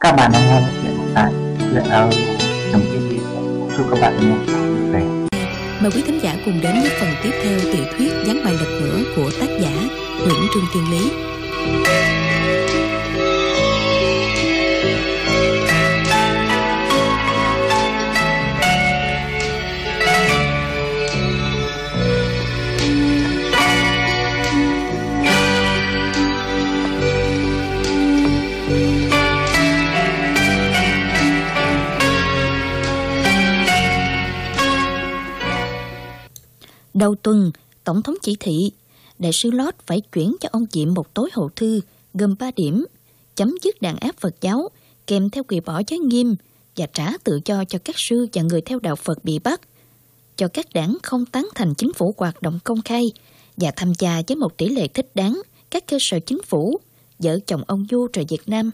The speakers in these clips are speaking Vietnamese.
Các bạn đang nghe chuyện tại chuyện ở Đồng gì Chúc các bạn, nghe về. Mời quý thính giả cùng đến với phần tiếp theo tiểu thuyết Gián bài lật ngửa của tác giả Nguyễn Trương Thiên Lý. Đầu tuần, Tổng thống chỉ thị, đại sứ Lót phải chuyển cho ông Diệm một tối hậu thư gồm 3 điểm, chấm dứt đàn áp Phật giáo, kèm theo quỳ bỏ giới nghiêm và trả tự do cho các sư và người theo đạo Phật bị bắt, cho các đảng không tán thành chính phủ hoạt động công khai và tham gia với một tỷ lệ thích đáng các cơ sở chính phủ, vợ chồng ông Du rời Việt Nam.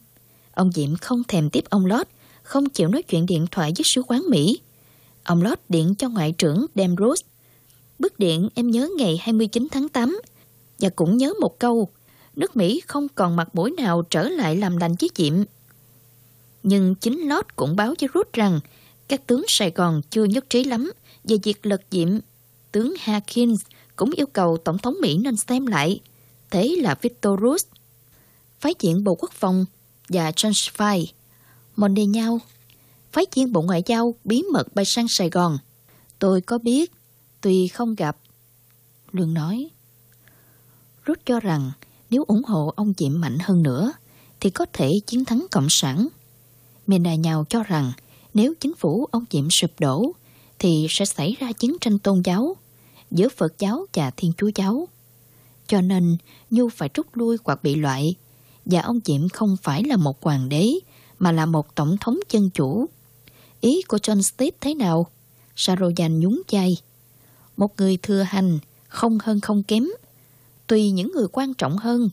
Ông Diệm không thèm tiếp ông Lót, không chịu nói chuyện điện thoại với sứ quán Mỹ. Ông Lót điện cho Ngoại trưởng Dan Rose Bức điện em nhớ ngày 29 tháng 8 và cũng nhớ một câu nước Mỹ không còn mặt mũi nào trở lại làm lành với Diệm. Nhưng chính Lót cũng báo với Rút rằng các tướng Sài Gòn chưa nhất trí lắm về việc lật Diệm. Tướng harkins cũng yêu cầu Tổng thống Mỹ nên xem lại. Thế là Victor Roos, phái diện Bộ Quốc phòng và John Spy, Monde nhau, phái diện Bộ Ngoại giao bí mật bay sang Sài Gòn. Tôi có biết Tuy không gặp, Lương nói, rút cho rằng nếu ủng hộ ông Diệm mạnh hơn nữa thì có thể chiến thắng Cộng sản. Mena nhào cho rằng nếu chính phủ ông Diệm sụp đổ thì sẽ xảy ra chiến tranh tôn giáo giữa Phật giáo và Thiên Chúa giáo. Cho nên Nhu phải rút lui hoặc bị loại và ông Diệm không phải là một hoàng đế mà là một tổng thống dân chủ. Ý của John Steve thế nào? Sarojan nhún vai một người thừa hành, không hơn không kém. Tùy những người quan trọng hơn.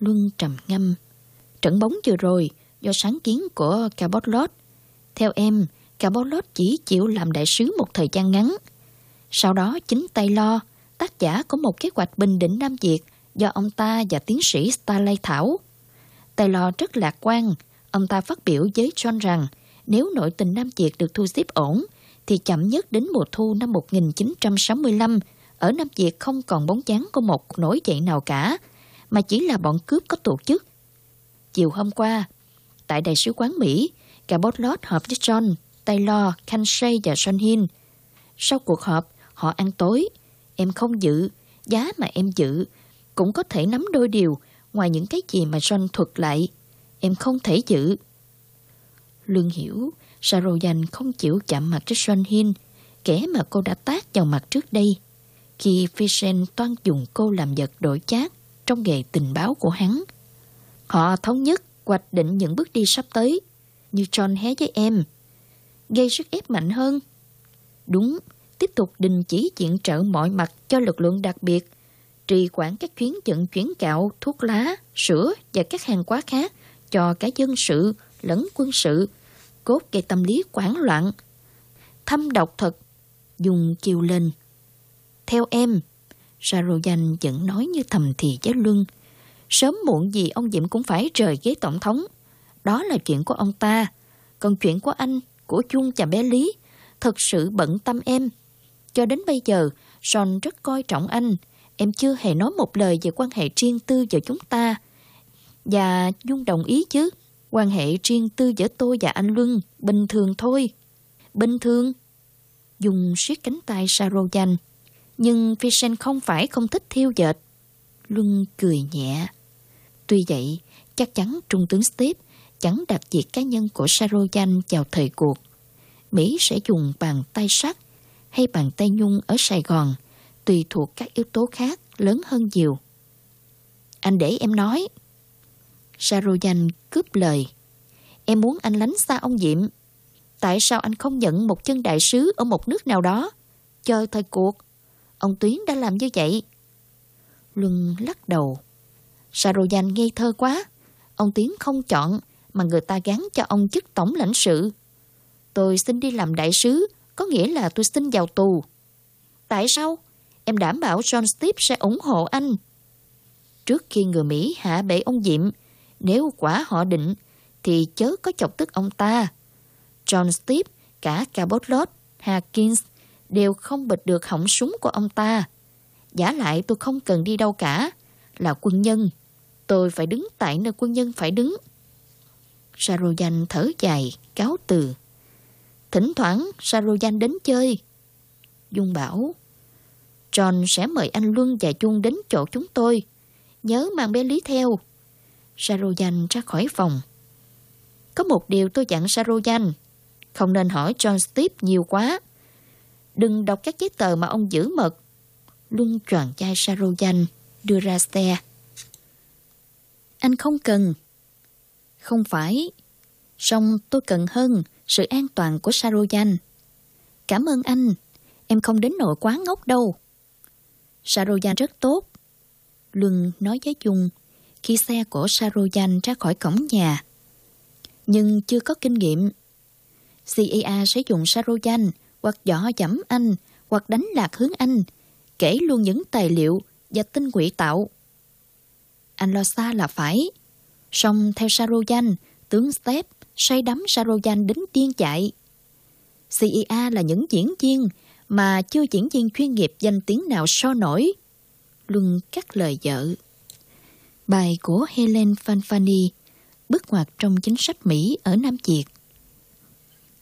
Luân trầm ngâm. Trận bóng vừa rồi, do sáng kiến của Cabotlot. Theo em, Cabotlot chỉ chịu làm đại sứ một thời gian ngắn. Sau đó chính tay lo, tác giả có một kế hoạch bình định Nam Việt do ông ta và tiến sĩ Starley thảo. Taylor rất lạc quan, ông ta phát biểu với John rằng nếu nội tình Nam Việt được thu xếp ổn, thì chậm nhất đến mùa thu năm 1965, ở Nam Việt không còn bóng dáng của một nổi dậy nào cả, mà chỉ là bọn cướp có tổ chức. Chiều hôm qua, tại Đại sứ quán Mỹ, cả Botlot họp với John, Taylor, Kanshay và John Hill. Sau cuộc họp, họ ăn tối. Em không dự, giá mà em dự cũng có thể nắm đôi điều ngoài những cái gì mà John thuật lại. Em không thể dự. Lương hiểu, Saroyan không chịu chạm mặt với Son Hin, kẻ mà cô đã tác vào mặt trước đây, khi Fishen toan dùng cô làm vật đổi chát trong nghề tình báo của hắn. Họ thống nhất hoạch định những bước đi sắp tới, như John hé với em, gây sức ép mạnh hơn. Đúng, tiếp tục đình chỉ diện trợ mọi mặt cho lực lượng đặc biệt, trì quản các chuyến vận chuyển gạo, thuốc lá, sữa và các hàng hóa khác cho cả dân sự lẫn quân sự cốt gây tâm lý quảng loạn. Thâm độc thật, dùng kiều lên. Theo em, Sarojan vẫn nói như thầm thì với Luân. Sớm muộn gì ông Diệm cũng phải rời ghế tổng thống. Đó là chuyện của ông ta. Còn chuyện của anh, của Chung và bé Lý, thật sự bận tâm em. Cho đến bây giờ, Son rất coi trọng anh. Em chưa hề nói một lời về quan hệ riêng tư giữa chúng ta. Và Dung đồng ý chứ. Quan hệ riêng tư giữa tôi và anh Luân bình thường thôi. Bình thường. Dùng siết cánh tay Sarojan. Nhưng Vincent không phải không thích thiêu dệt. Luân cười nhẹ. Tuy vậy, chắc chắn Trung tướng Steve chẳng đặt việc cá nhân của Sarojan vào thời cuộc. Mỹ sẽ dùng bàn tay sắt hay bàn tay nhung ở Sài Gòn, tùy thuộc các yếu tố khác lớn hơn nhiều. Anh để em nói. Sarojan cướp lời. Em muốn anh lánh xa ông Diệm. Tại sao anh không nhận một chân đại sứ ở một nước nào đó? Chờ thời cuộc. Ông Tuyến đã làm như vậy. Luân lắc đầu. Sarojan ngây thơ quá. Ông Tuyến không chọn mà người ta gắn cho ông chức tổng lãnh sự. Tôi xin đi làm đại sứ, có nghĩa là tôi xin vào tù. Tại sao? Em đảm bảo John Steve sẽ ủng hộ anh. Trước khi người Mỹ hạ bệ ông Diệm, nếu quả họ định, thì chớ có chọc tức ông ta. John Steep, cả Cabot Harkins đều không bịt được hỏng súng của ông ta. Giả lại tôi không cần đi đâu cả. Là quân nhân. Tôi phải đứng tại nơi quân nhân phải đứng. Sarojan thở dài, cáo từ. Thỉnh thoảng Sarojan đến chơi. Dung bảo, John sẽ mời anh Luân và Chung đến chỗ chúng tôi. Nhớ mang bé Lý theo. Sarojan ra khỏi phòng. Có một điều tôi dặn Sarojan. Không nên hỏi John Steve nhiều quá. Đừng đọc các giấy tờ mà ông giữ mật. Luân tròn chai Sarojan đưa ra xe. Anh không cần. Không phải. Song tôi cần hơn sự an toàn của Sarojan. Cảm ơn anh. Em không đến nỗi quá ngốc đâu. Sarojan rất tốt. Luân nói với Dung khi xe của Sarojan ra khỏi cổng nhà. Nhưng chưa có kinh nghiệm. CIA sẽ dùng Sarojan hoặc dọ dẫm anh hoặc đánh lạc hướng anh, kể luôn những tài liệu và tin quỷ tạo. Anh lo xa là phải. Song theo Sarojan, tướng Step say đắm Sarojan đến điên chạy. CIA là những diễn viên mà chưa diễn viên chuyên nghiệp danh tiếng nào so nổi. Luân cắt lời vợ. Bài của Helen Fanfani bước ngoặt trong chính sách Mỹ ở Nam Việt.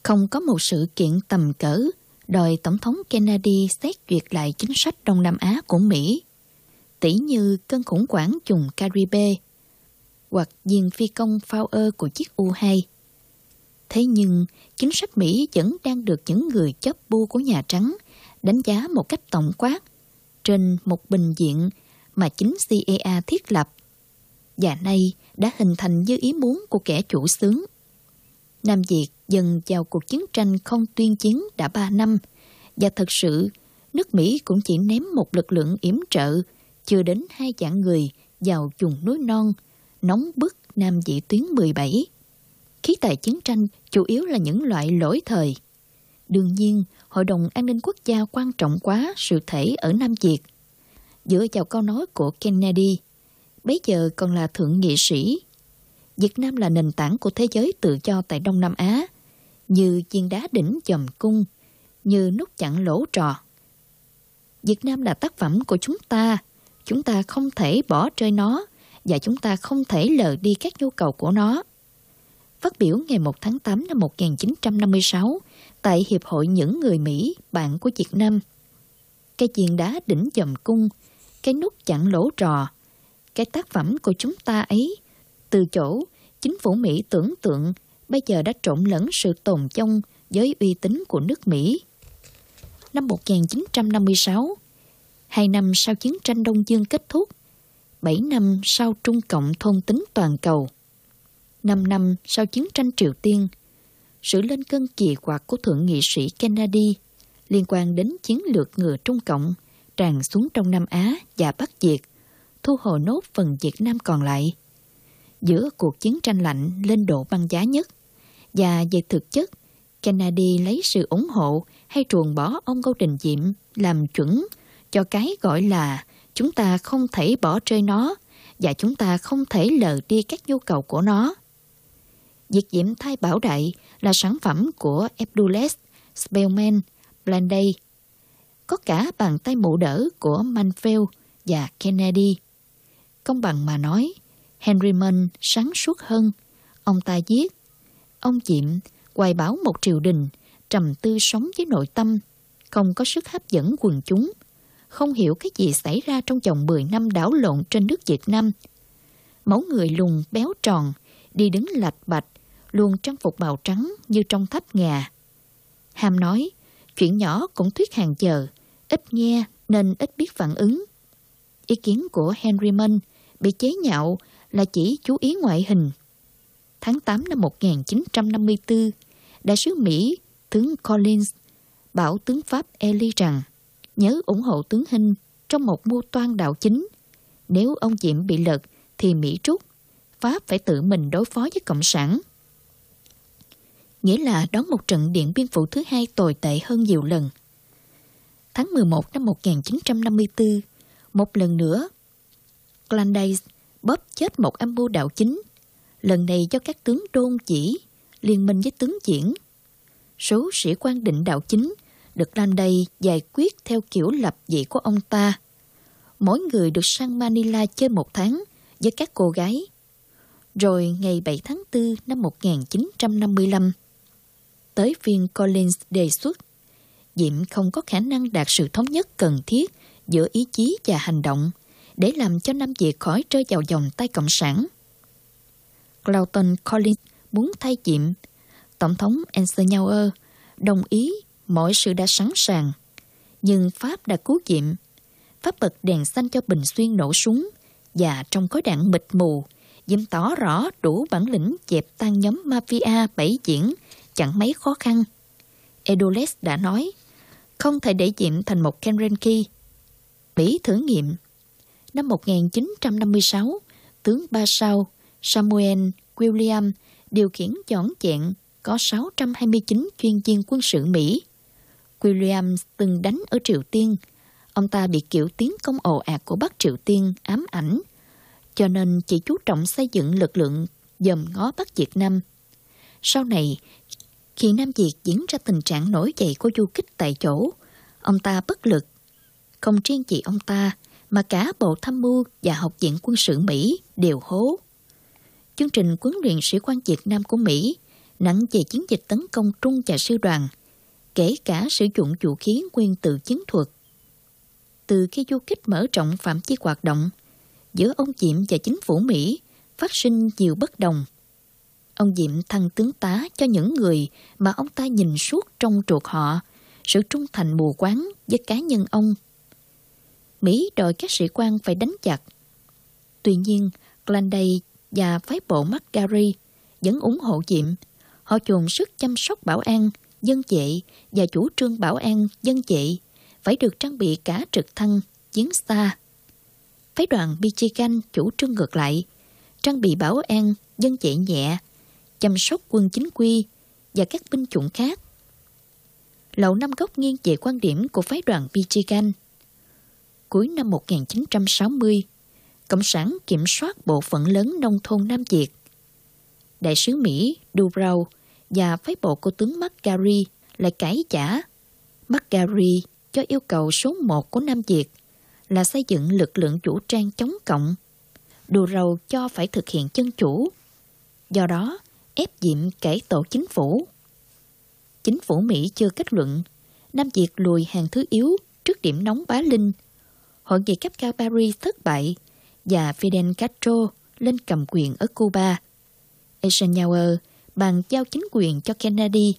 Không có một sự kiện tầm cỡ đòi Tổng thống Kennedy xét duyệt lại chính sách Đông Nam Á của Mỹ, tỷ như cơn khủng hoảng trùng Caribe hoặc diên phi công Fowler của chiếc U-2. Thế nhưng, chính sách Mỹ vẫn đang được những người chấp bu của Nhà Trắng đánh giá một cách tổng quát trên một bình diện mà chính CIA thiết lập và nay đã hình thành như ý muốn của kẻ chủ xướng. Nam Việt dần vào cuộc chiến tranh không tuyên chiến đã 3 năm và thật sự nước Mỹ cũng chỉ ném một lực lượng yểm trợ chưa đến hai vạn người vào vùng núi non nóng bức Nam Dị tuyến 17. Khí tài chiến tranh chủ yếu là những loại lỗi thời. Đương nhiên, Hội đồng An ninh Quốc gia quan trọng quá sự thể ở Nam Việt. Dựa vào câu nói của Kennedy, bây giờ còn là thượng nghị sĩ. Việt Nam là nền tảng của thế giới tự do tại Đông Nam Á, như viên đá đỉnh dầm cung, như nút chặn lỗ trò. Việt Nam là tác phẩm của chúng ta, chúng ta không thể bỏ rơi nó và chúng ta không thể lờ đi các nhu cầu của nó. Phát biểu ngày 1 tháng 8 năm 1956 tại Hiệp hội những người Mỹ bạn của Việt Nam. Cái viên đá đỉnh dầm cung, cái nút chặn lỗ trò, cái tác phẩm của chúng ta ấy, từ chỗ chính phủ Mỹ tưởng tượng bây giờ đã trộn lẫn sự tồn trong với uy tín của nước Mỹ. Năm 1956, hai năm sau chiến tranh Đông Dương kết thúc, bảy năm sau Trung Cộng thôn tính toàn cầu, năm năm sau chiến tranh Triều Tiên, sự lên cơn kỳ quạt của Thượng nghị sĩ Kennedy liên quan đến chiến lược ngừa Trung Cộng tràn xuống trong Nam Á và Bắc Việt, thu hồi nốt phần Việt Nam còn lại. Giữa cuộc chiến tranh lạnh lên độ băng giá nhất, và về thực chất, Kennedy lấy sự ủng hộ hay truồng bỏ ông Ngô Đình Diệm làm chuẩn cho cái gọi là chúng ta không thể bỏ rơi nó và chúng ta không thể lờ đi các nhu cầu của nó. Việc Diệm thay bảo đại là sản phẩm của Abdullah Spellman Blanday. Có cả bàn tay mụ đỡ của Manfield và Kennedy. Công bằng mà nói, Henry Mann sáng suốt hơn. Ông ta viết, ông Diệm hoài báo một triều đình, trầm tư sống với nội tâm, không có sức hấp dẫn quần chúng, không hiểu cái gì xảy ra trong vòng 10 năm đảo lộn trên nước Việt Nam. Mẫu người lùn béo tròn, đi đứng lạch bạch, luôn trang phục màu trắng như trong tháp ngà. Ham nói, chuyện nhỏ cũng thuyết hàng giờ, ít nghe nên ít biết phản ứng. Ý kiến của Henry Mann bị chế nhạo là chỉ chú ý ngoại hình. Tháng 8 năm 1954, đại sứ Mỹ tướng Collins bảo tướng Pháp Ely rằng nhớ ủng hộ tướng Hinh trong một mưu toan đạo chính. Nếu ông Diệm bị lật thì Mỹ rút, Pháp phải tự mình đối phó với Cộng sản nghĩa là đón một trận điện biên phủ thứ hai tồi tệ hơn nhiều lần. Tháng 11 năm 1954, một lần nữa, Glandace bóp chết một âm mưu đạo chính, lần này do các tướng đôn chỉ, liên minh với tướng diễn. Số sĩ quan định đạo chính được lan giải quyết theo kiểu lập dị của ông ta. Mỗi người được sang Manila chơi một tháng với các cô gái. Rồi ngày 7 tháng 4 năm 1955, tới phiên Collins đề xuất, Diệm không có khả năng đạt sự thống nhất cần thiết giữa ý chí và hành động để làm cho Nam Việt khỏi rơi vào vòng tay Cộng sản. Clauton Collins muốn thay Diệm. Tổng thống Eisenhower đồng ý mọi sự đã sẵn sàng. Nhưng Pháp đã cứu Diệm. Pháp bật đèn xanh cho Bình Xuyên nổ súng và trong khối đạn mịt mù, Diệm tỏ rõ đủ bản lĩnh dẹp tan nhóm mafia bảy diễn chẳng mấy khó khăn. Edoles đã nói, không thể để Diệm thành một Kenrenki. Mỹ thử nghiệm. Năm 1956, tướng Ba Sao Samuel William điều khiển chọn chẹn có 629 chuyên viên quân sự Mỹ. William từng đánh ở Triều Tiên. Ông ta bị kiểu tiến công ồ ạt của Bắc Triều Tiên ám ảnh, cho nên chỉ chú trọng xây dựng lực lượng dòm ngó Bắc Việt Nam. Sau này, khi Nam Việt diễn ra tình trạng nổi dậy của du kích tại chỗ, ông ta bất lực. Không riêng chỉ ông ta, mà cả Bộ Tham mưu và Học viện Quân sự Mỹ đều hố. Chương trình huấn luyện sĩ quan Việt Nam của Mỹ nặng về chiến dịch tấn công Trung và sư đoàn, kể cả sử dụng vũ khí nguyên tử chiến thuật. Từ khi du kích mở rộng phạm vi hoạt động, giữa ông Diệm và chính phủ Mỹ phát sinh nhiều bất đồng. Ông Diệm thăng tướng tá cho những người mà ông ta nhìn suốt trong ruột họ, sự trung thành mù quáng với cá nhân ông. Mỹ đòi các sĩ quan phải đánh chặt. Tuy nhiên, Glanday và phái bộ McGarry vẫn ủng hộ Diệm. Họ chuồn sức chăm sóc bảo an, dân vệ và chủ trương bảo an, dân vệ phải được trang bị cả trực thăng, chiến xa. Phái đoàn Michigan chủ trương ngược lại, trang bị bảo an, dân vệ nhẹ, chăm sóc quân chính quy và các binh chủng khác. Lậu Năm Góc nghiêng về quan điểm của phái đoàn Michigan. Cuối năm 1960, Cộng sản kiểm soát bộ phận lớn nông thôn Nam Việt. Đại sứ Mỹ Dubrau và phái bộ của tướng McGarry lại cãi trả. McGarry cho yêu cầu số 1 của Nam Việt là xây dựng lực lượng chủ trang chống cộng. Dubrau cho phải thực hiện chân chủ. Do đó, ép diệm cải tổ chính phủ. Chính phủ Mỹ chưa kết luận, Nam Việt lùi hàng thứ yếu trước điểm nóng bá linh. Hội nghị cấp cao Paris thất bại và Fidel Castro lên cầm quyền ở Cuba. Eisenhower bàn giao chính quyền cho Kennedy.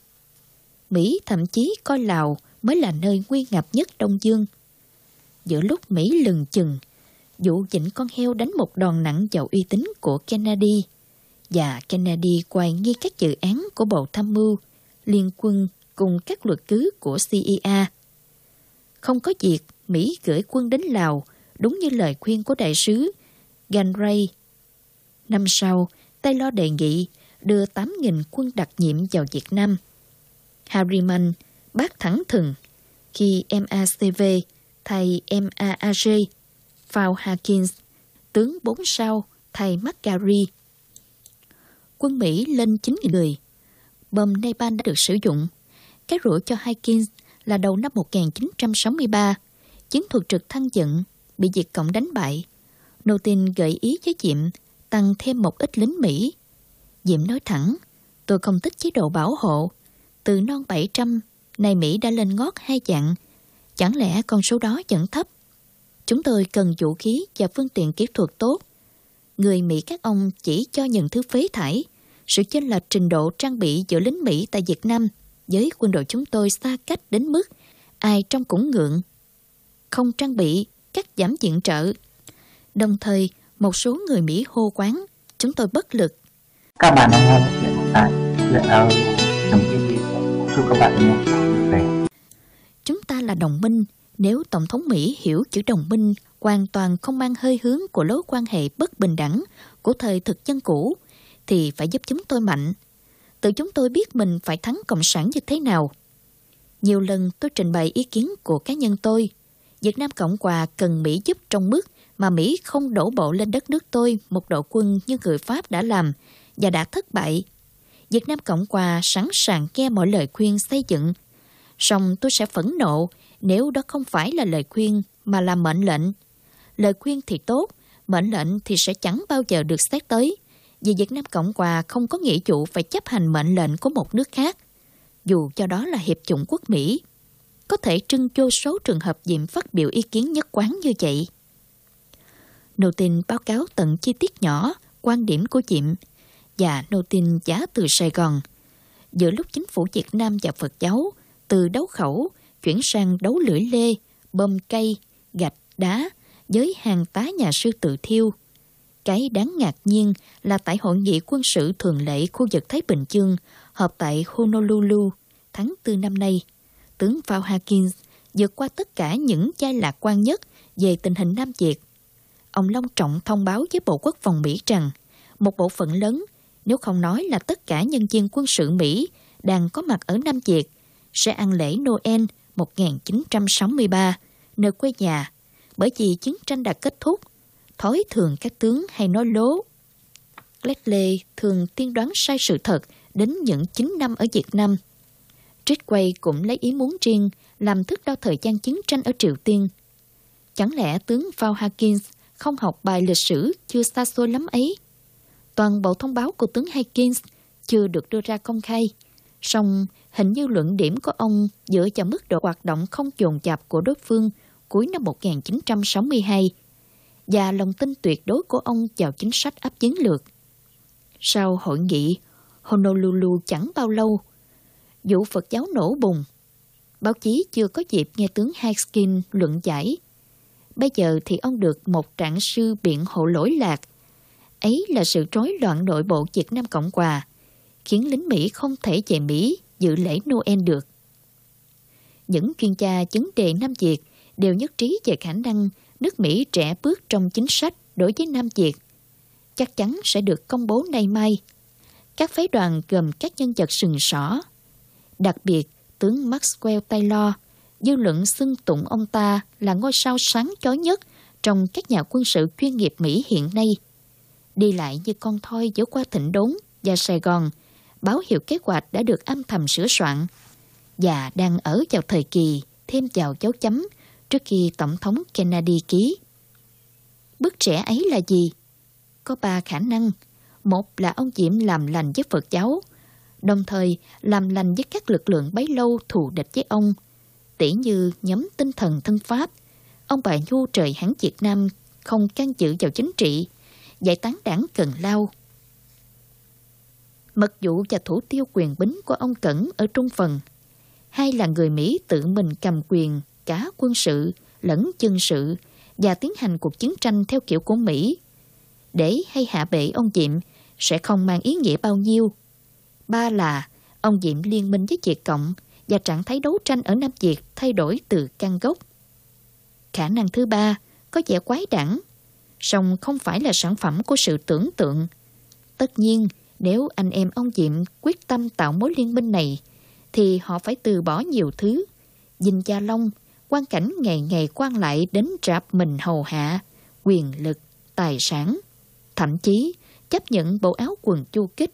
Mỹ thậm chí coi Lào mới là nơi nguy ngập nhất Đông Dương. Giữa lúc Mỹ lừng chừng, vụ dĩnh con heo đánh một đòn nặng vào uy tín của Kennedy và Kennedy quay nghi các dự án của Bộ Tham mưu, Liên quân cùng các luật cứ của CIA. Không có việc Mỹ gửi quân đến Lào đúng như lời khuyên của đại sứ Ganray. Năm sau, Taylor đề nghị đưa 8.000 quân đặc nhiệm vào Việt Nam. Harriman bác thẳng thừng khi MACV thay MAAG, Phao Hawkins, tướng 4 sao thay McGarry. Quân Mỹ lên 9 người. Bom Napalm đã được sử dụng. Cái rủi cho Hawkins là đầu năm 1963, chiến thuật trực thăng dựng bị Việt Cộng đánh bại. Nô tin gợi ý với Diệm tăng thêm một ít lính Mỹ. Diệm nói thẳng, tôi không thích chế độ bảo hộ. Từ non 700, nay Mỹ đã lên ngót hai dạng Chẳng lẽ con số đó vẫn thấp? Chúng tôi cần vũ khí và phương tiện kỹ thuật tốt. Người Mỹ các ông chỉ cho những thứ phế thải. Sự chênh lệch trình độ trang bị giữa lính Mỹ tại Việt Nam với quân đội chúng tôi xa cách đến mức ai trong cũng ngượng. Không trang bị, cắt giảm diện trợ Đồng thời, một số người Mỹ hô quán, chúng tôi bất lực. Các bạn đang nghe chuyện tại chuyện audio trong TV. Chúc các bạn nghe. Chúng ta là đồng minh. Nếu Tổng thống Mỹ hiểu chữ đồng minh hoàn toàn không mang hơi hướng của lối quan hệ bất bình đẳng của thời thực dân cũ, thì phải giúp chúng tôi mạnh. Tự chúng tôi biết mình phải thắng Cộng sản như thế nào. Nhiều lần tôi trình bày ý kiến của cá nhân tôi. Việt Nam Cộng Hòa cần Mỹ giúp trong mức mà Mỹ không đổ bộ lên đất nước tôi một đội quân như người Pháp đã làm và đã thất bại. Việt Nam Cộng Hòa sẵn sàng nghe mọi lời khuyên xây dựng. Song tôi sẽ phẫn nộ nếu đó không phải là lời khuyên mà là mệnh lệnh. Lời khuyên thì tốt, mệnh lệnh thì sẽ chẳng bao giờ được xét tới. Vì Việt Nam Cộng Hòa không có nghĩa vụ phải chấp hành mệnh lệnh của một nước khác. Dù cho đó là Hiệp chủng quốc Mỹ. Có thể trưng vô số trường hợp Diệm phát biểu ý kiến nhất quán như vậy. Nô tin báo cáo tận chi tiết nhỏ, quan điểm của Diệm và nô tin giá từ Sài Gòn. Giữa lúc chính phủ Việt Nam và Phật giáo từ đấu khẩu chuyển sang đấu lưỡi lê, bơm cây, gạch, đá với hàng tá nhà sư tự thiêu. Cái đáng ngạc nhiên là tại hội nghị quân sự thường lệ khu vực Thái Bình Dương họp tại Honolulu tháng 4 năm nay, tướng Paul Hawkins vượt qua tất cả những chai lạc quan nhất về tình hình Nam Việt. Ông Long Trọng thông báo với Bộ Quốc phòng Mỹ rằng một bộ phận lớn, nếu không nói là tất cả nhân viên quân sự Mỹ đang có mặt ở Nam Việt, sẽ ăn lễ Noel 1963, nơi quê nhà, bởi vì chiến tranh đã kết thúc. Thói thường các tướng hay nói lố. Leslie thường tiên đoán sai sự thật đến những 9 năm ở Việt Nam. Ridgway cũng lấy ý muốn riêng làm thước đo thời gian chiến tranh ở Triều Tiên. Chẳng lẽ tướng Val Hawkins không học bài lịch sử chưa xa xôi lắm ấy? Toàn bộ thông báo của tướng Hawkins chưa được đưa ra công khai. Song hình như luận điểm của ông dựa vào mức độ hoạt động không dồn dập của đối phương cuối năm 1962 và lòng tin tuyệt đối của ông vào chính sách áp chiến lược. Sau hội nghị Honolulu chẳng bao lâu, vụ Phật giáo nổ bùng. Báo chí chưa có dịp nghe tướng Haskin luận giải. Bây giờ thì ông được một trạng sư biện hộ lỗi lạc. Ấy là sự rối loạn nội bộ Việt Nam Cộng Hòa, khiến lính Mỹ không thể về Mỹ dự lễ Noel được. Những chuyên gia vấn đề Nam Việt đều nhất trí về khả năng nước Mỹ trẻ bước trong chính sách đối với Nam Việt. Chắc chắn sẽ được công bố nay mai. Các phái đoàn gồm các nhân vật sừng sỏ. Đặc biệt, tướng Maxwell Taylor, dư luận xưng tụng ông ta là ngôi sao sáng chói nhất trong các nhà quân sự chuyên nghiệp Mỹ hiện nay. Đi lại như con thoi giữa qua thịnh đốn và Sài Gòn, báo hiệu kế hoạch đã được âm thầm sửa soạn và đang ở vào thời kỳ thêm vào dấu chấm trước khi Tổng thống Kennedy ký. Bức trẻ ấy là gì? Có ba khả năng. Một là ông Diệm làm lành với Phật giáo, đồng thời làm lành với các lực lượng bấy lâu thù địch với ông. Tỉ như nhóm tinh thần thân Pháp, ông bà Nhu trời hán Việt Nam không can dự vào chính trị, giải tán đảng Cần Lao. Mật vụ và thủ tiêu quyền bính của ông Cẩn ở Trung Phần. Hai là người Mỹ tự mình cầm quyền cả quân sự lẫn chân sự và tiến hành cuộc chiến tranh theo kiểu của Mỹ. Để hay hạ bệ ông Diệm sẽ không mang ý nghĩa bao nhiêu. Ba là ông Diệm liên minh với Việt Cộng và trạng thái đấu tranh ở Nam Việt thay đổi từ căn gốc. Khả năng thứ ba có vẻ quái đản, song không phải là sản phẩm của sự tưởng tượng. Tất nhiên, nếu anh em ông Diệm quyết tâm tạo mối liên minh này, thì họ phải từ bỏ nhiều thứ. Dinh Gia Long, quan cảnh ngày ngày quan lại đến rạp mình hầu hạ, quyền lực, tài sản, thậm chí chấp nhận bộ áo quần chu kích.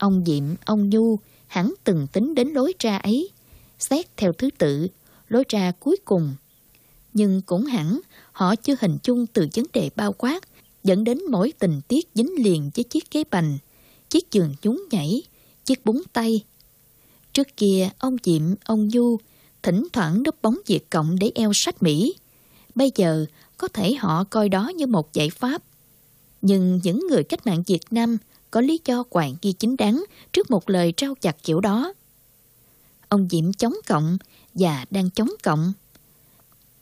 Ông Diệm, ông Nhu hẳn từng tính đến lối ra ấy, xét theo thứ tự, lối ra cuối cùng. Nhưng cũng hẳn họ chưa hình chung từ vấn đề bao quát, dẫn đến mỗi tình tiết dính liền với chiếc ghế bành, chiếc giường nhún nhảy, chiếc búng tay. Trước kia, ông Diệm, ông nhu thỉnh thoảng núp bóng Việt Cộng để eo sách Mỹ. Bây giờ, có thể họ coi đó như một giải pháp. Nhưng những người cách mạng Việt Nam có lý do quản ghi chính đáng trước một lời trao chặt kiểu đó. Ông Diệm chống cộng và đang chống cộng.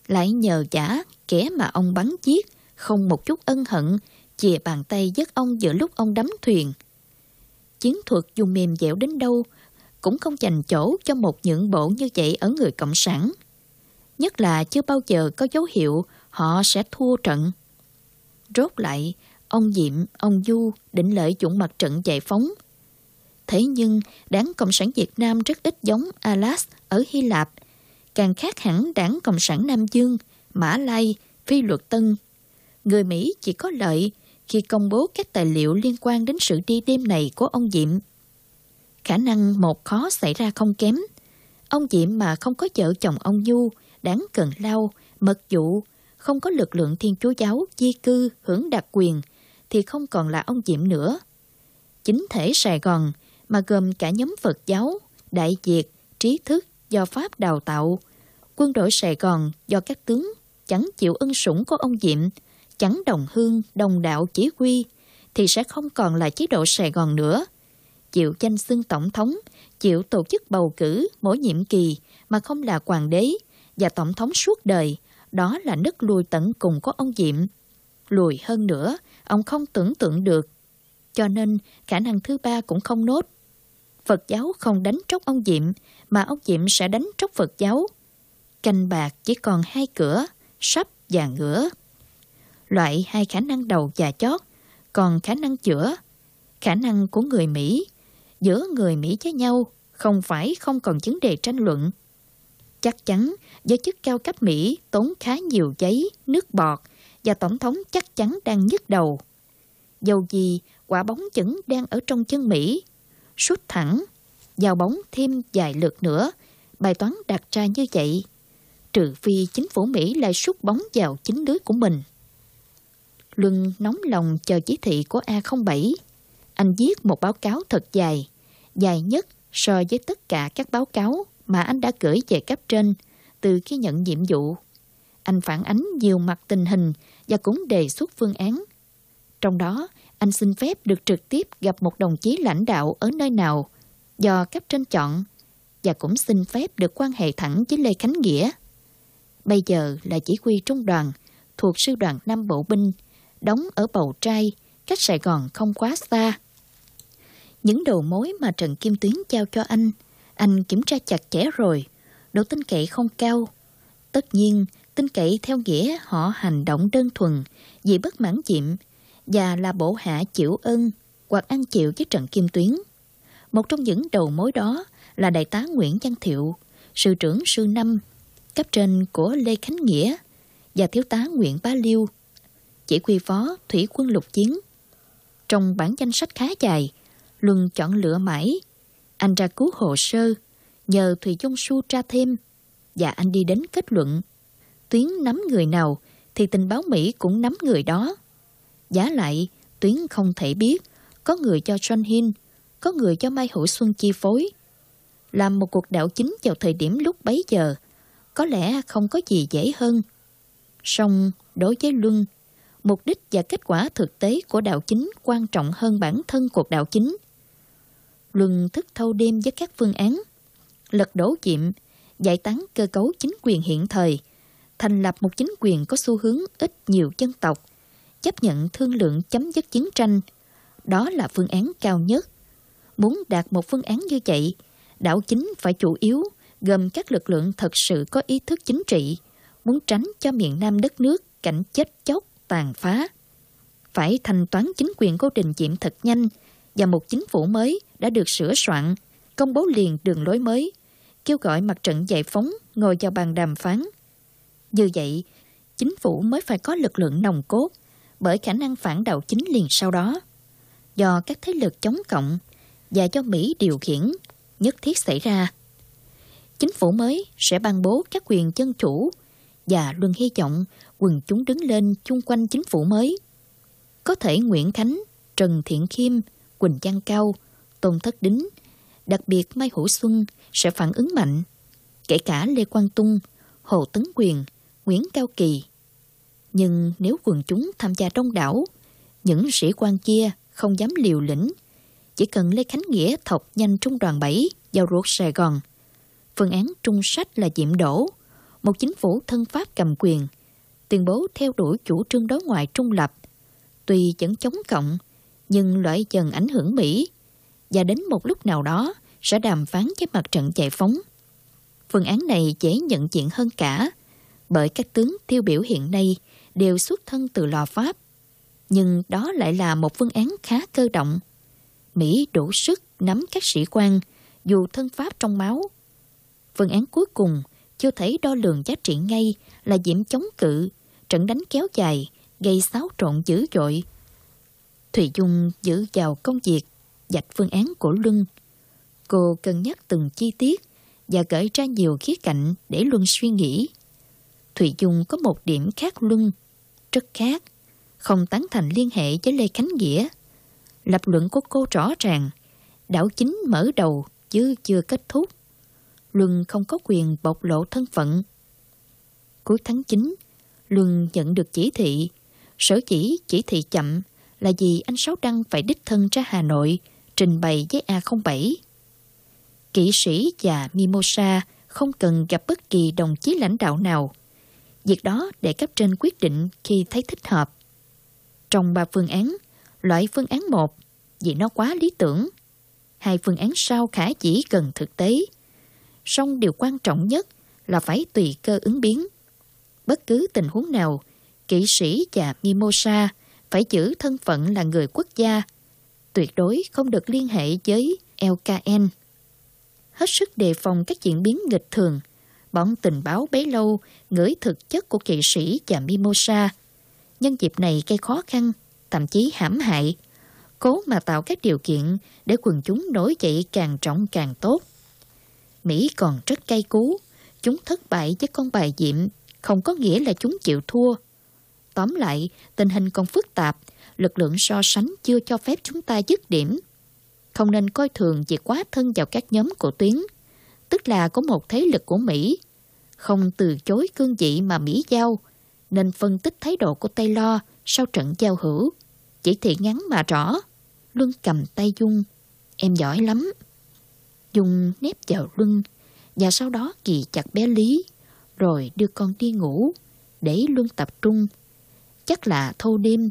Lại nhờ giả kẻ mà ông bắn giết, không một chút ân hận, chìa bàn tay dắt ông giữa lúc ông đắm thuyền. Chiến thuật dùng mềm dẻo đến đâu cũng không dành chỗ cho một nhượng bộ như vậy ở người Cộng sản. Nhất là chưa bao giờ có dấu hiệu họ sẽ thua trận. Rốt lại, ông Diệm, ông Du định lợi dụng mặt trận giải phóng. Thế nhưng, đảng Cộng sản Việt Nam rất ít giống Alas ở Hy Lạp, càng khác hẳn đảng Cộng sản Nam Dương, Mã Lai, Phi Luật Tân. Người Mỹ chỉ có lợi khi công bố các tài liệu liên quan đến sự đi đêm này của ông Diệm. Khả năng một khó xảy ra không kém. Ông Diệm mà không có vợ chồng ông Du, đáng cần lao, mật dụ, không có lực lượng thiên chúa giáo, di cư, hưởng đặc quyền, thì không còn là ông Diệm nữa. Chính thể Sài Gòn, mà gồm cả nhóm Phật giáo, Đại Việt, trí thức do Pháp đào tạo, quân đội Sài Gòn do các tướng chẳng chịu ân sủng của ông Diệm, chẳng đồng hương, đồng đạo chỉ huy, thì sẽ không còn là chế độ Sài Gòn nữa. Chịu danh xưng tổng thống, chịu tổ chức bầu cử mỗi nhiệm kỳ mà không là hoàng đế và tổng thống suốt đời, đó là nứt lùi tận cùng của ông Diệm. Lùi hơn nữa, ông không tưởng tượng được. Cho nên khả năng thứ ba cũng không nốt. Phật giáo không đánh tróc ông Diệm, mà ông Diệm sẽ đánh tróc Phật giáo. Canh bạc chỉ còn hai cửa, sắp và ngửa. Loại hai khả năng đầu và chót, còn khả năng chữa, khả năng của người Mỹ, giữa người Mỹ với nhau không phải không còn vấn đề tranh luận. Chắc chắn giới chức cao cấp Mỹ tốn khá nhiều giấy, nước bọt và Tổng thống chắc chắn đang nhức đầu. Dầu gì, quả bóng vẫn đang ở trong chân Mỹ. Sút thẳng, vào bóng thêm vài lượt nữa, bài toán đặt ra như vậy. Trừ phi chính phủ Mỹ lại sút bóng vào chính lưới của mình. Luân nóng lòng chờ chỉ thị của A07. Anh viết một báo cáo thật dài, dài nhất so với tất cả các báo cáo mà anh đã gửi về cấp trên từ khi nhận nhiệm vụ. Anh phản ánh nhiều mặt tình hình và cũng đề xuất phương án. Trong đó, anh xin phép được trực tiếp gặp một đồng chí lãnh đạo ở nơi nào do cấp trên chọn và cũng xin phép được quan hệ thẳng với Lê Khánh Nghĩa. Bây giờ là chỉ huy trung đoàn thuộc sư đoàn Nam Bộ Binh, đóng ở Bầu Trai, cách Sài Gòn không quá xa. Những đầu mối mà Trần Kim Tuyến giao cho anh, anh kiểm tra chặt chẽ rồi, độ tin cậy không cao. Tất nhiên, tin cậy theo nghĩa họ hành động đơn thuần vì bất mãn diệm và là bộ hạ chịu ơn hoặc ăn chịu với Trần Kim Tuyến. Một trong những đầu mối đó là Đại tá Nguyễn Văn Thiệu, sư trưởng sư năm, cấp trên của Lê Khánh Nghĩa và thiếu tá Nguyễn Bá Liêu, chỉ huy phó thủy quân lục chiến. Trong bản danh sách khá dài, Luân chọn lựa mãi. Anh ra cứu hồ sơ, nhờ Thùy Dung Su tra thêm, và anh đi đến kết luận. Tuyến nắm người nào, thì tình báo Mỹ cũng nắm người đó. Giá lại, Tuyến không thể biết, có người cho John Hin, có người cho Mai Hữu Xuân chi phối. Làm một cuộc đảo chính vào thời điểm lúc bấy giờ, có lẽ không có gì dễ hơn. Song, đối với Luân, mục đích và kết quả thực tế của đạo chính quan trọng hơn bản thân cuộc đạo chính. Luân thức thâu đêm với các phương án, lật đổ diệm, giải tán cơ cấu chính quyền hiện thời, thành lập một chính quyền có xu hướng ít nhiều dân tộc, chấp nhận thương lượng chấm dứt chiến tranh. Đó là phương án cao nhất. Muốn đạt một phương án như vậy, đảo chính phải chủ yếu gồm các lực lượng thật sự có ý thức chính trị, muốn tránh cho miền Nam đất nước cảnh chết chóc, tàn phá. Phải thanh toán chính quyền cố định Diệm thật nhanh và một chính phủ mới đã được sửa soạn, công bố liền đường lối mới, kêu gọi mặt trận giải phóng ngồi vào bàn đàm phán. Như vậy, chính phủ mới phải có lực lượng nồng cốt bởi khả năng phản đạo chính liền sau đó. Do các thế lực chống cộng và do Mỹ điều khiển nhất thiết xảy ra. Chính phủ mới sẽ ban bố các quyền dân chủ và luôn hy vọng quần chúng đứng lên chung quanh chính phủ mới. Có thể Nguyễn Khánh, Trần Thiện Khiêm, Quỳnh Giang Cao, Tôn Thất Đính, đặc biệt Mai Hữu Xuân sẽ phản ứng mạnh, kể cả Lê Quang Tung, Hồ Tấn Quyền, Nguyễn Cao Kỳ. Nhưng nếu quần chúng tham gia đông đảo, những sĩ quan kia không dám liều lĩnh, chỉ cần Lê Khánh Nghĩa thọc nhanh trung đoàn 7 vào ruột Sài Gòn. Phương án trung sách là diễm đổ, một chính phủ thân Pháp cầm quyền, tuyên bố theo đuổi chủ trương đối ngoại trung lập. Tuy vẫn chống cộng, nhưng loại dần ảnh hưởng Mỹ và đến một lúc nào đó sẽ đàm phán với mặt trận giải phóng. Phương án này dễ nhận diện hơn cả bởi các tướng tiêu biểu hiện nay đều xuất thân từ lò Pháp. Nhưng đó lại là một phương án khá cơ động. Mỹ đủ sức nắm các sĩ quan dù thân Pháp trong máu. Phương án cuối cùng chưa thấy đo lường giá trị ngay là diễm chống cự, trận đánh kéo dài, gây xáo trộn dữ dội. Thùy Dung giữ vào công việc, dạch phương án của Luân. Cô cân nhắc từng chi tiết và gợi ra nhiều khía cạnh để Luân suy nghĩ thụy Dung có một điểm khác Luân, rất khác, không tán thành liên hệ với Lê Khánh Nghĩa. Lập luận của cô rõ ràng, đảo chính mở đầu chứ chưa kết thúc. Luân không có quyền bộc lộ thân phận. Cuối tháng 9, Luân nhận được chỉ thị. Sở chỉ chỉ thị chậm là vì anh Sáu Đăng phải đích thân ra Hà Nội trình bày với A07. kỹ sĩ và Mimosa không cần gặp bất kỳ đồng chí lãnh đạo nào. Việc đó để cấp trên quyết định khi thấy thích hợp. Trong ba phương án, loại phương án 1 vì nó quá lý tưởng. Hai phương án sau khả chỉ cần thực tế. Song điều quan trọng nhất là phải tùy cơ ứng biến. Bất cứ tình huống nào, kỹ sĩ và Mimosa phải giữ thân phận là người quốc gia, tuyệt đối không được liên hệ với LKN. Hết sức đề phòng các diễn biến nghịch thường, bọn tình báo bấy lâu ngửi thực chất của kỵ sĩ và Mimosa. Nhân dịp này gây khó khăn, thậm chí hãm hại, cố mà tạo các điều kiện để quần chúng nổi dậy càng trọng càng tốt. Mỹ còn rất cay cú, chúng thất bại với con bài diệm không có nghĩa là chúng chịu thua. Tóm lại, tình hình còn phức tạp, lực lượng so sánh chưa cho phép chúng ta dứt điểm. Không nên coi thường việc quá thân vào các nhóm của tuyến, tức là có một thế lực của Mỹ. Không từ chối cương vị mà Mỹ giao, nên phân tích thái độ của Taylor sau trận giao hữu. Chỉ thị ngắn mà rõ, Luân cầm tay Dung. Em giỏi lắm. Dung nếp vào Luân, và sau đó kỳ chặt bé Lý, rồi đưa con đi ngủ, để Luân tập trung chắc là thâu đêm,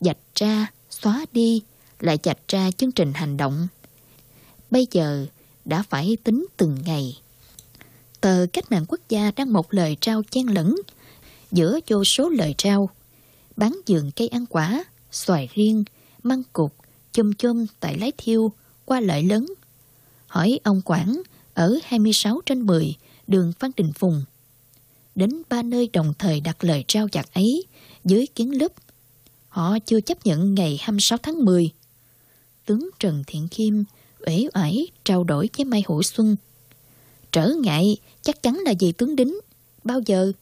dạch ra, xóa đi, lại dạch ra chương trình hành động. Bây giờ đã phải tính từng ngày. Tờ Cách mạng quốc gia đăng một lời trao chen lẫn giữa vô số lời trao. Bán giường cây ăn quả, xoài riêng, măng cục, chôm chôm tại lái thiêu, qua lợi lớn. Hỏi ông Quảng ở 26 trên 10 đường Phan Đình Phùng. Đến ba nơi đồng thời đặt lời trao chặt ấy dưới kiến lớp. Họ chưa chấp nhận ngày 26 tháng 10. Tướng Trần Thiện Kim uể oải trao đổi với Mai Hữu Xuân. Trở ngại, chắc chắn là gì tướng đính? Bao giờ?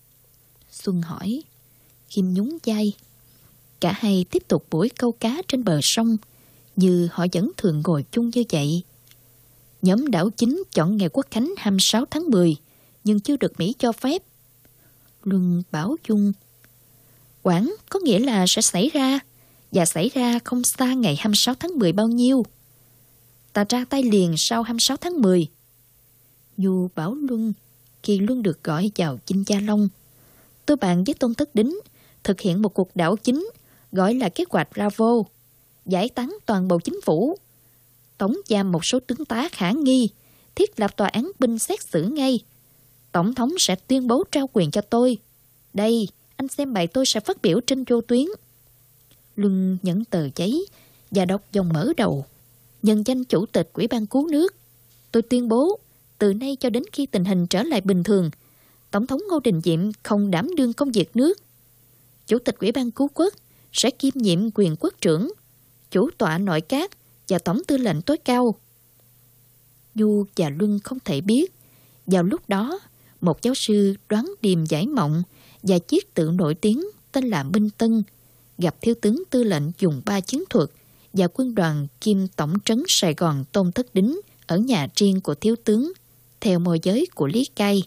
Xuân hỏi. kim nhún vai. Cả hai tiếp tục buổi câu cá trên bờ sông, như họ vẫn thường ngồi chung như vậy. Nhóm đảo chính chọn ngày quốc khánh 26 tháng 10 nhưng chưa được Mỹ cho phép. Luân bảo chung Quảng có nghĩa là sẽ xảy ra, và xảy ra không xa ngày 26 tháng 10 bao nhiêu. Ta ra tay liền sau 26 tháng 10. Dù bảo Luân, khi Luân được gọi vào Chinh Gia Long, tôi bạn với Tôn Thất Đính thực hiện một cuộc đảo chính gọi là kế hoạch Bravo, giải tán toàn bộ chính phủ, tổng giam một số tướng tá khả nghi, thiết lập tòa án binh xét xử ngay. Tổng thống sẽ tuyên bố trao quyền cho tôi. Đây, anh xem bài tôi sẽ phát biểu trên vô tuyến. Luân nhẫn tờ giấy và đọc dòng mở đầu. Nhân danh chủ tịch Ủy ban cứu nước, tôi tuyên bố từ nay cho đến khi tình hình trở lại bình thường, Tổng thống Ngô Đình Diệm không đảm đương công việc nước. Chủ tịch Ủy ban cứu quốc sẽ kiêm nhiệm quyền quốc trưởng, chủ tọa nội các và tổng tư lệnh tối cao. Du và Luân không thể biết, vào lúc đó, một giáo sư đoán điềm giải mộng và chiếc tự nổi tiếng tên là Minh Tân gặp thiếu tướng tư lệnh dùng ba chiến thuật và quân đoàn kim tổng trấn Sài Gòn Tôn Thất Đính ở nhà riêng của thiếu tướng, theo môi giới của Lý Cai.